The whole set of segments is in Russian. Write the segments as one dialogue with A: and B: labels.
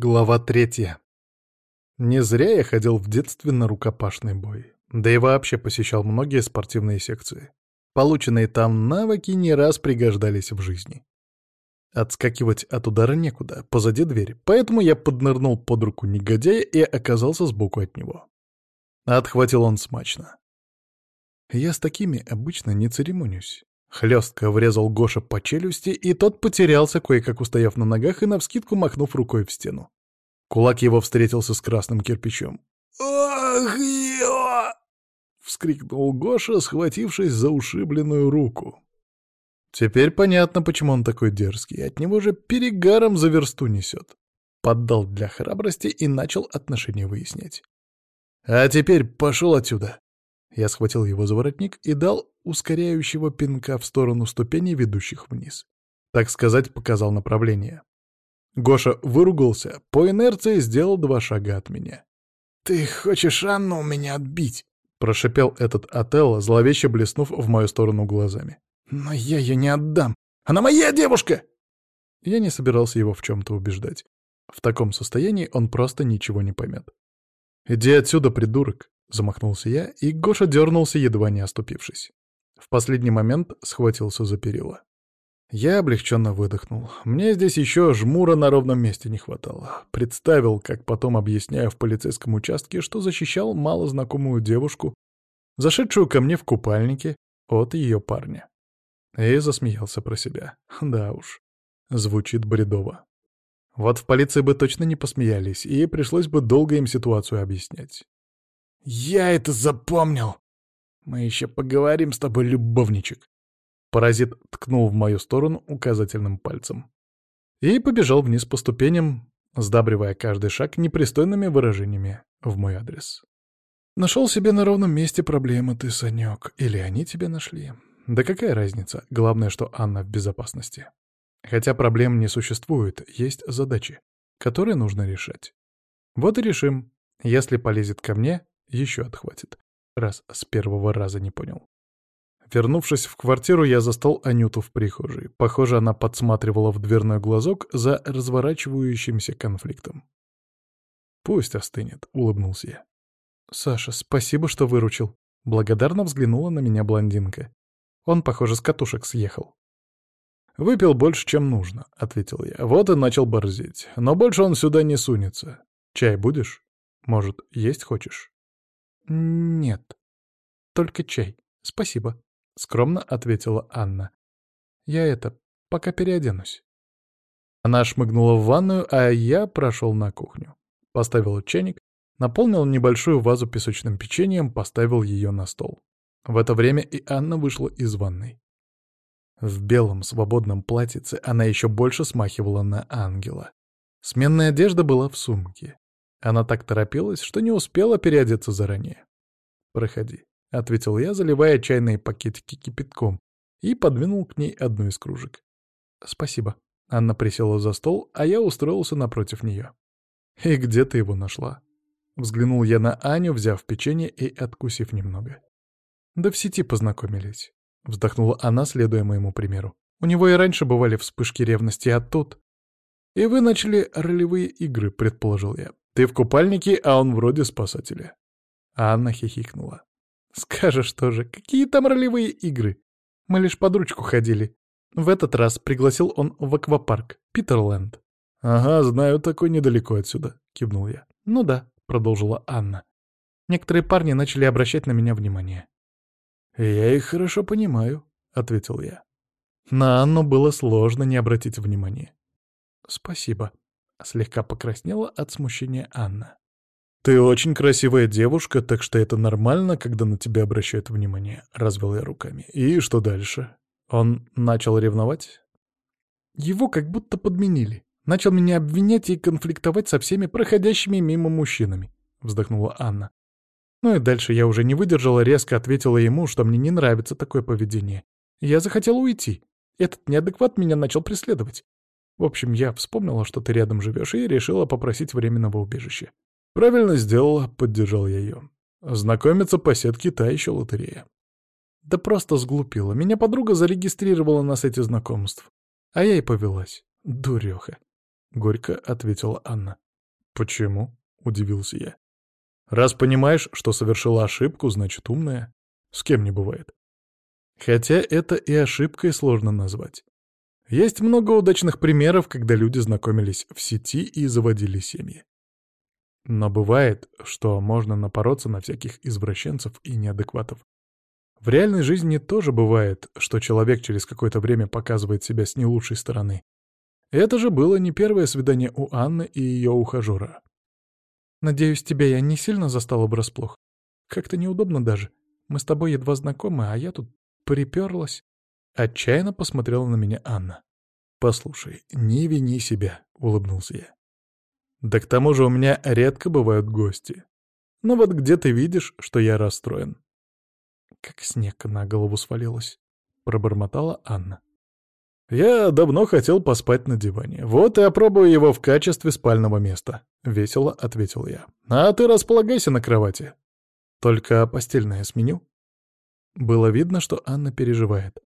A: Глава третья. Не зря я ходил в детстве на рукопашный бой. Да и вообще посещал многие спортивные секции. Полученные там навыки не раз пригождались в жизни. Отскакивать от удара некуда, позади двери. поэтому я поднырнул под руку негодяя и оказался сбоку от него. Отхватил он смачно. Я с такими обычно не церемонюсь. Хлестко врезал Гоша по челюсти, и тот потерялся, кое-как устояв на ногах и навскидку махнув рукой в стену. Кулак его встретился с красным кирпичом. «Ах, ё!» — вскрикнул Гоша, схватившись за ушибленную руку. Теперь понятно, почему он такой дерзкий. От него же перегаром за версту несет. Поддал для храбрости и начал отношения выяснять. «А теперь пошел отсюда!» Я схватил его за воротник и дал ускоряющего пинка в сторону ступеней, ведущих вниз. Так сказать, показал направление. Гоша выругался, по инерции сделал два шага от меня. «Ты хочешь Анну у меня отбить?» — прошипел этот Отелло, зловеще блеснув в мою сторону глазами. «Но я ее не отдам! Она моя девушка!» Я не собирался его в чем-то убеждать. В таком состоянии он просто ничего не поймет. «Иди отсюда, придурок!» Замахнулся я, и Гоша дернулся, едва не оступившись. В последний момент схватился за перила. Я облегченно выдохнул. Мне здесь еще жмура на ровном месте не хватало. Представил, как потом объясняю в полицейском участке, что защищал малознакомую девушку, зашедшую ко мне в купальнике от ее парня. И засмеялся про себя. Да уж, звучит бредово. Вот в полиции бы точно не посмеялись, и пришлось бы долго им ситуацию объяснять. Я это запомнил. Мы еще поговорим с тобой, любовничек. Паразит ткнул в мою сторону указательным пальцем. И побежал вниз по ступеням, сдабривая каждый шаг непристойными выражениями в мой адрес. Нашел себе на ровном месте проблемы ты, Санек. Или они тебя нашли. Да какая разница? Главное, что Анна в безопасности. Хотя проблем не существует, есть задачи, которые нужно решать. Вот и решим. Если полезет ко мне, еще отхватит, раз с первого раза не понял. Вернувшись в квартиру, я застал Анюту в прихожей. Похоже, она подсматривала в дверной глазок за разворачивающимся конфликтом. «Пусть остынет», — улыбнулся я. «Саша, спасибо, что выручил». Благодарно взглянула на меня блондинка. Он, похоже, с катушек съехал. «Выпил больше, чем нужно», — ответил я. Вот и начал борзеть. «Но больше он сюда не сунется. Чай будешь? Может, есть хочешь?» «Нет, только чай. Спасибо», — скромно ответила Анна. «Я это, пока переоденусь». Она шмыгнула в ванную, а я прошел на кухню. Поставил чайник, наполнил небольшую вазу песочным печеньем, поставил ее на стол. В это время и Анна вышла из ванной. В белом свободном платьице она еще больше смахивала на ангела. Сменная одежда была в сумке. Она так торопилась, что не успела переодеться заранее. «Проходи», — ответил я, заливая чайные пакетики кипятком, и подвинул к ней одну из кружек. «Спасибо». Анна присела за стол, а я устроился напротив нее. «И где ты его нашла?» Взглянул я на Аню, взяв печенье и откусив немного. «Да в сети познакомились», — вздохнула она, следуя моему примеру. «У него и раньше бывали вспышки ревности, а тут...» «И вы начали ролевые игры», — предположил я. Ты в купальнике, а он вроде спасателя. Анна хихикнула. Скажешь тоже, какие там ролевые игры? Мы лишь под ручку ходили. В этот раз пригласил он в аквапарк, Питерленд. «Ага, знаю, такой недалеко отсюда», — кивнул я. «Ну да», — продолжила Анна. Некоторые парни начали обращать на меня внимание. «Я их хорошо понимаю», — ответил я. На Анну было сложно не обратить внимания. «Спасибо», — слегка покраснела от смущения Анна. «Ты очень красивая девушка, так что это нормально, когда на тебя обращают внимание», — развел я руками. «И что дальше? Он начал ревновать?» «Его как будто подменили. Начал меня обвинять и конфликтовать со всеми проходящими мимо мужчинами», — вздохнула Анна. Ну и дальше я уже не выдержала, резко ответила ему, что мне не нравится такое поведение. Я захотела уйти. Этот неадекват меня начал преследовать. В общем, я вспомнила, что ты рядом живешь, и решила попросить временного убежища. Правильно сделала, поддержал я ее. Знакомиться по сетке та еще лотерея. Да просто сглупила. Меня подруга зарегистрировала на сайте знакомств. А я и повелась. Дуреха. Горько ответила Анна. Почему? Удивился я. Раз понимаешь, что совершила ошибку, значит умная. С кем не бывает. Хотя это и ошибкой сложно назвать. Есть много удачных примеров, когда люди знакомились в сети и заводили семьи. Но бывает, что можно напороться на всяких извращенцев и неадекватов. В реальной жизни тоже бывает, что человек через какое-то время показывает себя с не лучшей стороны. Это же было не первое свидание у Анны и ее ухажера. «Надеюсь, тебя я не сильно застала врасплох. Как-то неудобно даже. Мы с тобой едва знакомы, а я тут приперлась», — отчаянно посмотрела на меня Анна. «Послушай, не вини себя», — улыбнулся я. «Да к тому же у меня редко бывают гости. Но вот где ты видишь, что я расстроен?» «Как снег на голову свалилось», — пробормотала Анна. «Я давно хотел поспать на диване. Вот и опробую его в качестве спального места», — весело ответил я. «А ты располагайся на кровати. Только постельное сменю». Было видно, что Анна переживает.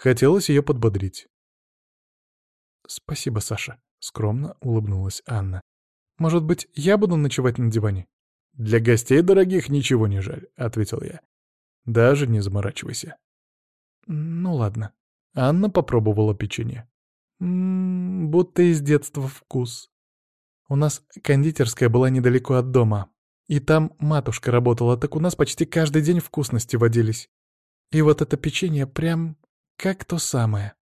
A: Хотелось ее подбодрить. «Спасибо, Саша», — скромно улыбнулась Анна. «Может быть, я буду ночевать на диване?» «Для гостей дорогих ничего не жаль», — ответил я. «Даже не заморачивайся». «Ну ладно». Анна попробовала печенье. «Ммм, будто из детства вкус. У нас кондитерская была недалеко от дома, и там матушка работала, так у нас почти каждый день вкусности водились. И вот это печенье прям как то самое.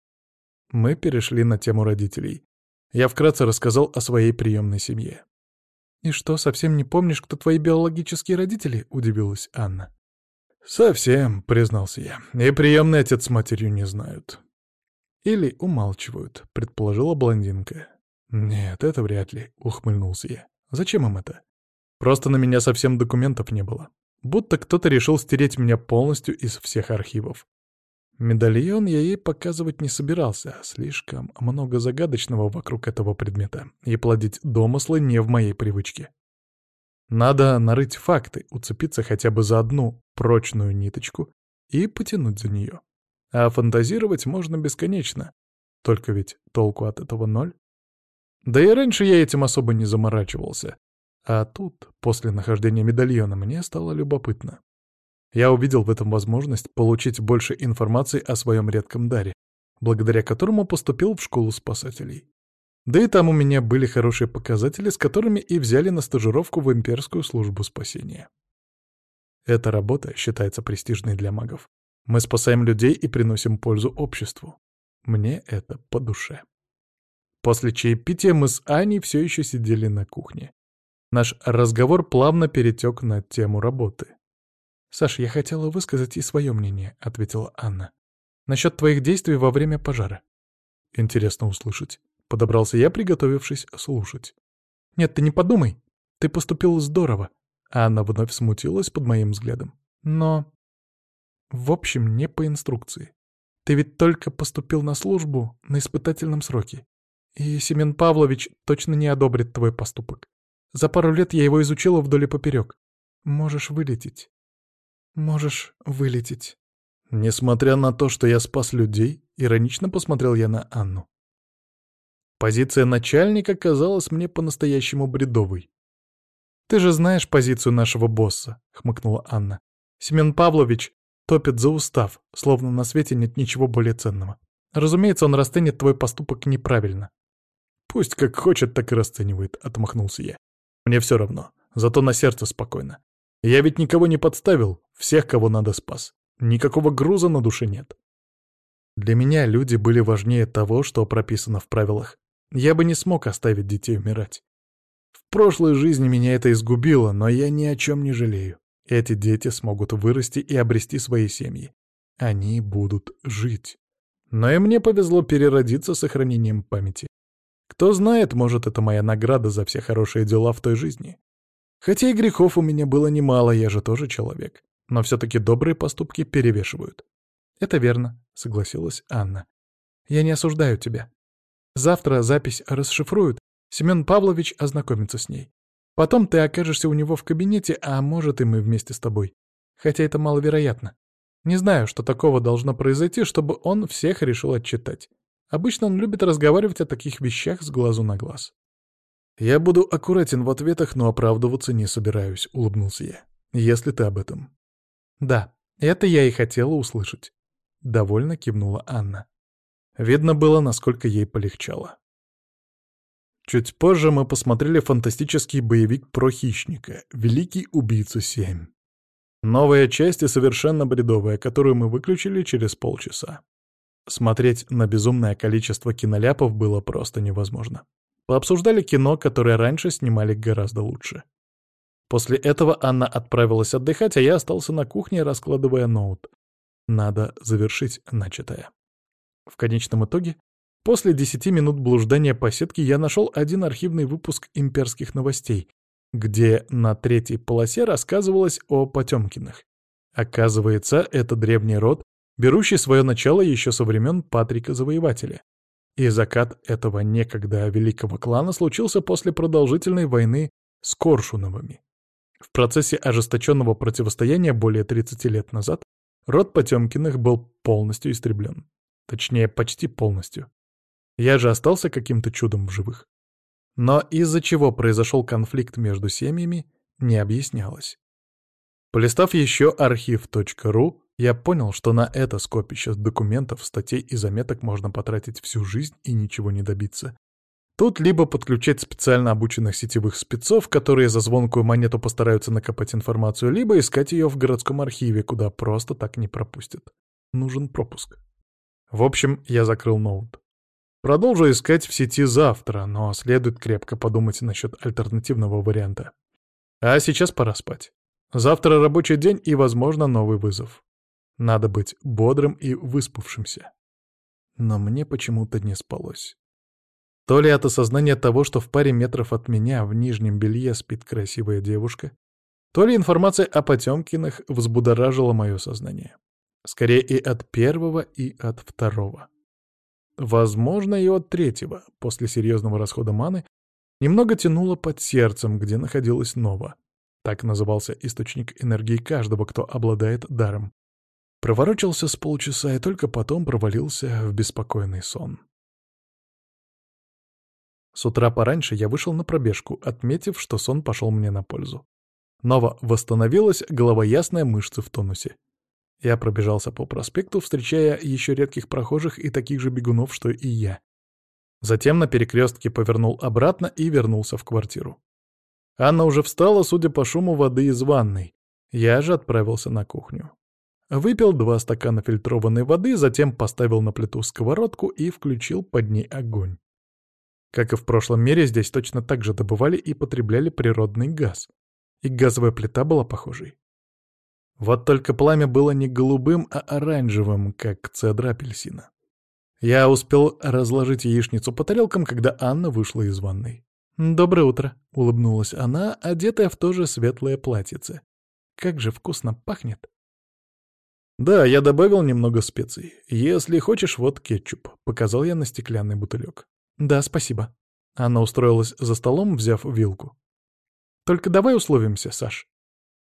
A: Мы перешли на тему родителей. Я вкратце рассказал о своей приемной семье. «И что, совсем не помнишь, кто твои биологические родители?» — удивилась Анна. «Совсем», — признался я. «И приемный отец с матерью не знают». «Или умалчивают», — предположила блондинка. «Нет, это вряд ли», — ухмыльнулся я. «Зачем им это? Просто на меня совсем документов не было. Будто кто-то решил стереть меня полностью из всех архивов. Медальон я ей показывать не собирался, а слишком много загадочного вокруг этого предмета, и плодить домыслы не в моей привычке. Надо нарыть факты, уцепиться хотя бы за одну прочную ниточку и потянуть за нее. А фантазировать можно бесконечно, только ведь толку от этого ноль. Да и раньше я этим особо не заморачивался. А тут, после нахождения медальона, мне стало любопытно. Я увидел в этом возможность получить больше информации о своем редком даре, благодаря которому поступил в школу спасателей. Да и там у меня были хорошие показатели, с которыми и взяли на стажировку в имперскую службу спасения. Эта работа считается престижной для магов. Мы спасаем людей и приносим пользу обществу. Мне это по душе. После чаепития мы с Аней все еще сидели на кухне. Наш разговор плавно перетек на тему работы. «Саш, я хотела высказать и свое мнение», — ответила Анна. «Насчет твоих действий во время пожара». «Интересно услышать». Подобрался я, приготовившись слушать. «Нет, ты не подумай. Ты поступил здорово». Анна вновь смутилась под моим взглядом. «Но...» «В общем, не по инструкции. Ты ведь только поступил на службу на испытательном сроке. И Семен Павлович точно не одобрит твой поступок. За пару лет я его изучила вдоль и поперек. Можешь вылететь можешь вылететь». Несмотря на то, что я спас людей, иронично посмотрел я на Анну. Позиция начальника казалась мне по-настоящему бредовой. «Ты же знаешь позицию нашего босса», — хмыкнула Анна. «Семен Павлович топит за устав, словно на свете нет ничего более ценного. Разумеется, он расценит твой поступок неправильно». «Пусть как хочет, так и расценивает», — отмахнулся я. «Мне все равно, зато на сердце спокойно. Я ведь никого не подставил, всех, кого надо, спас. Никакого груза на душе нет. Для меня люди были важнее того, что прописано в правилах. Я бы не смог оставить детей умирать. В прошлой жизни меня это изгубило, но я ни о чем не жалею. Эти дети смогут вырасти и обрести свои семьи. Они будут жить. Но и мне повезло переродиться с сохранением памяти. Кто знает, может, это моя награда за все хорошие дела в той жизни. Хотя и грехов у меня было немало, я же тоже человек. Но все-таки добрые поступки перевешивают. «Это верно», — согласилась Анна. «Я не осуждаю тебя. Завтра запись расшифруют, Семен Павлович ознакомится с ней. Потом ты окажешься у него в кабинете, а может, и мы вместе с тобой. Хотя это маловероятно. Не знаю, что такого должно произойти, чтобы он всех решил отчитать. Обычно он любит разговаривать о таких вещах с глазу на глаз. «Я буду аккуратен в ответах, но оправдываться не собираюсь», — улыбнулся я. «Если ты об этом». «Да, это я и хотела услышать», — довольно кивнула Анна. Видно было, насколько ей полегчало. Чуть позже мы посмотрели фантастический боевик про хищника «Великий убийца 7». Новая часть и совершенно бредовая, которую мы выключили через полчаса. Смотреть на безумное количество киноляпов было просто невозможно. Пообсуждали кино, которое раньше снимали гораздо лучше. После этого Анна отправилась отдыхать, а я остался на кухне, раскладывая ноут. Надо завершить начатое. В конечном итоге, после 10 минут блуждания по сетке я нашел один архивный выпуск имперских новостей, где на третьей полосе рассказывалось о Потемкиных. Оказывается, это древний род, берущий свое начало еще со времен Патрика Завоевателя и закат этого некогда великого клана случился после продолжительной войны с Коршуновыми. В процессе ожесточенного противостояния более 30 лет назад род Потемкиных был полностью истреблен. Точнее, почти полностью. Я же остался каким-то чудом в живых. Но из-за чего произошел конфликт между семьями, не объяснялось. Полистав еще архив.ру, я понял, что на это скопище документов, статей и заметок можно потратить всю жизнь и ничего не добиться. Тут либо подключать специально обученных сетевых спецов, которые за звонкую монету постараются накопать информацию, либо искать ее в городском архиве, куда просто так не пропустят. Нужен пропуск. В общем, я закрыл ноут. Продолжу искать в сети завтра, но следует крепко подумать насчет альтернативного варианта. А сейчас пора спать. Завтра рабочий день и, возможно, новый вызов. Надо быть бодрым и выспавшимся. Но мне почему-то не спалось. То ли от осознания того, что в паре метров от меня в нижнем белье спит красивая девушка, то ли информация о Потемкиных взбудоражила мое сознание. Скорее и от первого, и от второго. Возможно, и от третьего, после серьезного расхода маны, немного тянуло под сердцем, где находилась Нова. Так назывался источник энергии каждого, кто обладает даром. Проворочился с полчаса и только потом провалился в беспокойный сон. С утра пораньше я вышел на пробежку, отметив, что сон пошел мне на пользу. Ново восстановилась, голова ясная, мышцы в тонусе. Я пробежался по проспекту, встречая еще редких прохожих и таких же бегунов, что и я. Затем на перекрестке повернул обратно и вернулся в квартиру. Анна уже встала, судя по шуму воды из ванной. Я же отправился на кухню. Выпил два стакана фильтрованной воды, затем поставил на плиту сковородку и включил под ней огонь. Как и в прошлом мире, здесь точно так же добывали и потребляли природный газ. И газовая плита была похожей. Вот только пламя было не голубым, а оранжевым, как цедра апельсина. Я успел разложить яичницу по тарелкам, когда Анна вышла из ванной. «Доброе утро», — улыбнулась она, одетая в то же светлое платьице. «Как же вкусно пахнет!» «Да, я добавил немного специй. Если хочешь, вот кетчуп», — показал я на стеклянный бутылек. «Да, спасибо». Она устроилась за столом, взяв вилку. «Только давай условимся, Саш.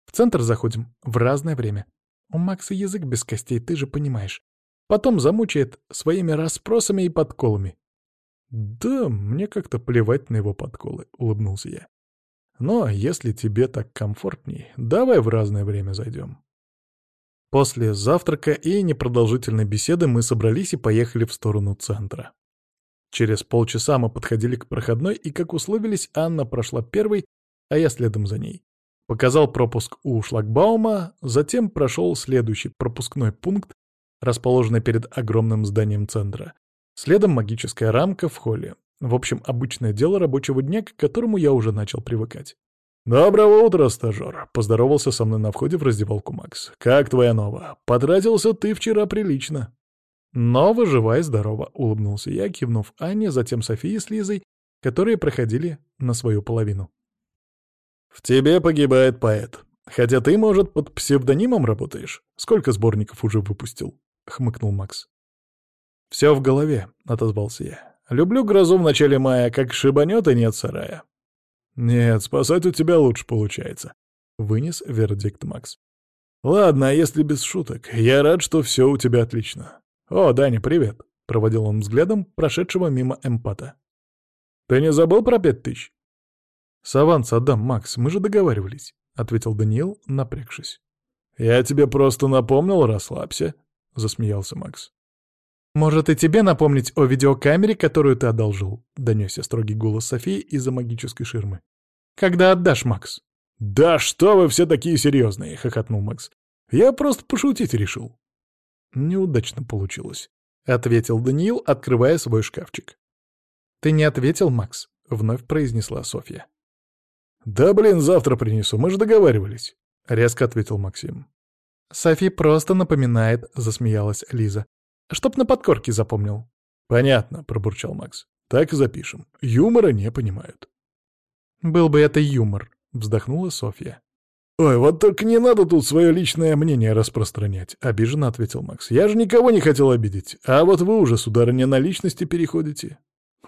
A: В центр заходим в разное время. У Макса язык без костей, ты же понимаешь. Потом замучает своими расспросами и подколами». «Да, мне как-то плевать на его подколы», — улыбнулся я. «Но если тебе так комфортней, давай в разное время зайдем». После завтрака и непродолжительной беседы мы собрались и поехали в сторону центра. Через полчаса мы подходили к проходной, и, как условились, Анна прошла первой, а я следом за ней. Показал пропуск у шлагбаума, затем прошел следующий пропускной пункт, расположенный перед огромным зданием центра. Следом магическая рамка в холле. В общем, обычное дело рабочего дня, к которому я уже начал привыкать. «Доброго утра, стажер!» — поздоровался со мной на входе в раздевалку Макс. «Как твоя нова? Потратился ты вчера прилично!» «Нова, жива и здорова!» — улыбнулся я, кивнув Анне, затем Софии с Лизой, которые проходили на свою половину. «В тебе погибает поэт. Хотя ты, может, под псевдонимом работаешь? Сколько сборников уже выпустил?» — хмыкнул Макс. «Все в голове», — отозвался я. «Люблю грозу в начале мая, как шибанет и нет сарая». «Нет, спасать у тебя лучше получается», — вынес вердикт Макс. «Ладно, а если без шуток, я рад, что все у тебя отлично. О, Даня, привет», — проводил он взглядом прошедшего мимо эмпата. «Ты не забыл про пять тысяч?» «С отдам, Макс, мы же договаривались», — ответил Даниил, напрягшись. «Я тебе просто напомнил, расслабься», — засмеялся Макс.
B: «Может, и тебе напомнить о видеокамере, которую ты одолжил?» — донесся строгий голос Софии из-за магической ширмы. «Когда отдашь, Макс?»
A: «Да что вы все такие серьезные!» — хохотнул Макс. «Я просто пошутить решил».
B: «Неудачно получилось», — ответил Даниил, открывая свой шкафчик. «Ты не ответил, Макс?» — вновь произнесла Софья.
A: «Да блин, завтра принесу, мы же договаривались», — резко ответил Максим.
B: «Софи просто напоминает», — засмеялась Лиза чтоб на подкорке запомнил».
A: «Понятно», — пробурчал Макс. «Так и запишем. Юмора не понимают».
B: «Был бы это юмор», — вздохнула Софья.
A: «Ой, вот только не надо тут свое личное мнение распространять», — обиженно ответил Макс. «Я же никого не хотел обидеть, а вот вы уже, сударыня, на личности переходите».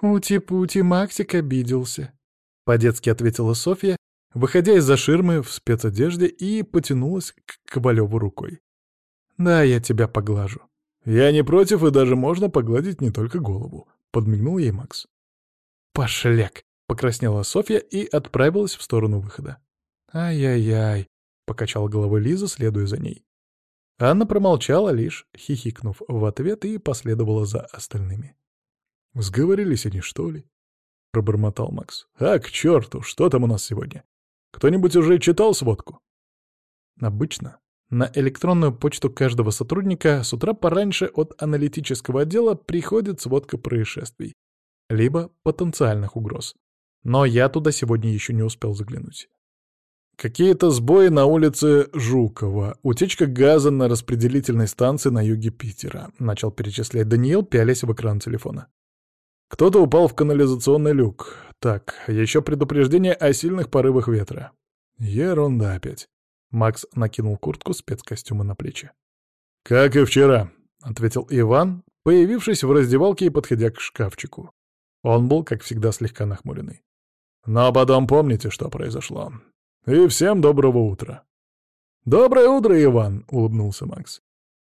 B: «Ути-пути, Максик обиделся», — по-детски ответила Софья, выходя из-за ширмы в спецодежде и потянулась к Ковалеву рукой. «Да, я тебя поглажу».
A: «Я не против, и даже можно погладить не только голову», — подмигнул ей Макс.
B: «Пошляк!» — покраснела Софья и отправилась в сторону выхода. «Ай-яй-яй!» — Покачал головой Лиза, следуя за ней. Анна промолчала лишь, хихикнув в ответ, и последовала за остальными.
A: «Сговорились они, что ли?» — пробормотал Макс. «А, к черту, что там у нас сегодня? Кто-нибудь уже читал сводку?»
B: «Обычно на электронную почту каждого сотрудника с утра пораньше от аналитического отдела приходит сводка происшествий, либо потенциальных угроз. Но я туда сегодня еще не успел заглянуть.
A: Какие-то сбои на улице Жукова, утечка газа на распределительной станции на юге Питера, начал перечислять Даниил, пялясь в экран телефона. Кто-то упал в канализационный люк. Так, еще предупреждение о сильных порывах ветра. Ерунда опять. Макс накинул куртку спецкостюма на плечи. «Как и вчера», — ответил Иван, появившись в раздевалке и подходя к шкафчику. Он был, как всегда, слегка нахмуренный. «Но потом помните, что произошло. И всем доброго утра». «Доброе утро, Иван!» — улыбнулся Макс.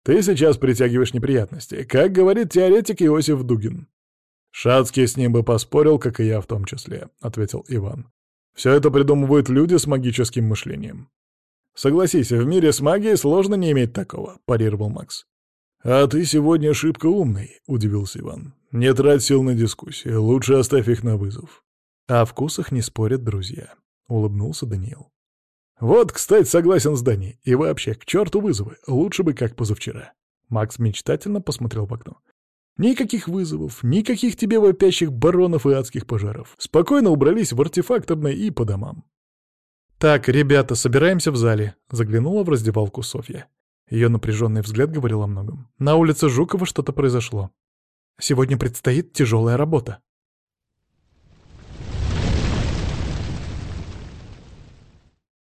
A: «Ты сейчас притягиваешь неприятности, как говорит теоретик Иосиф Дугин». «Шацкий с ним бы поспорил, как и я в том числе», — ответил Иван. «Все это придумывают люди с магическим мышлением». Согласись, в мире с магией сложно не иметь такого», — парировал Макс. «А ты сегодня шибко умный», — удивился Иван. «Не трать сил на дискуссии, лучше оставь их на вызов».
B: «О вкусах не спорят друзья», — улыбнулся Даниил.
A: «Вот, кстати, согласен с Дани. И вообще, к черту вызовы, лучше бы как позавчера».
B: Макс мечтательно посмотрел в окно. Никаких вызовов, никаких тебе вопящих баронов и адских пожаров. Спокойно убрались в артефакторной и по домам. «Так, ребята, собираемся в зале», — заглянула в раздевалку Софья. Ее напряженный взгляд говорил о многом. «На улице Жукова что-то произошло. Сегодня предстоит тяжелая работа».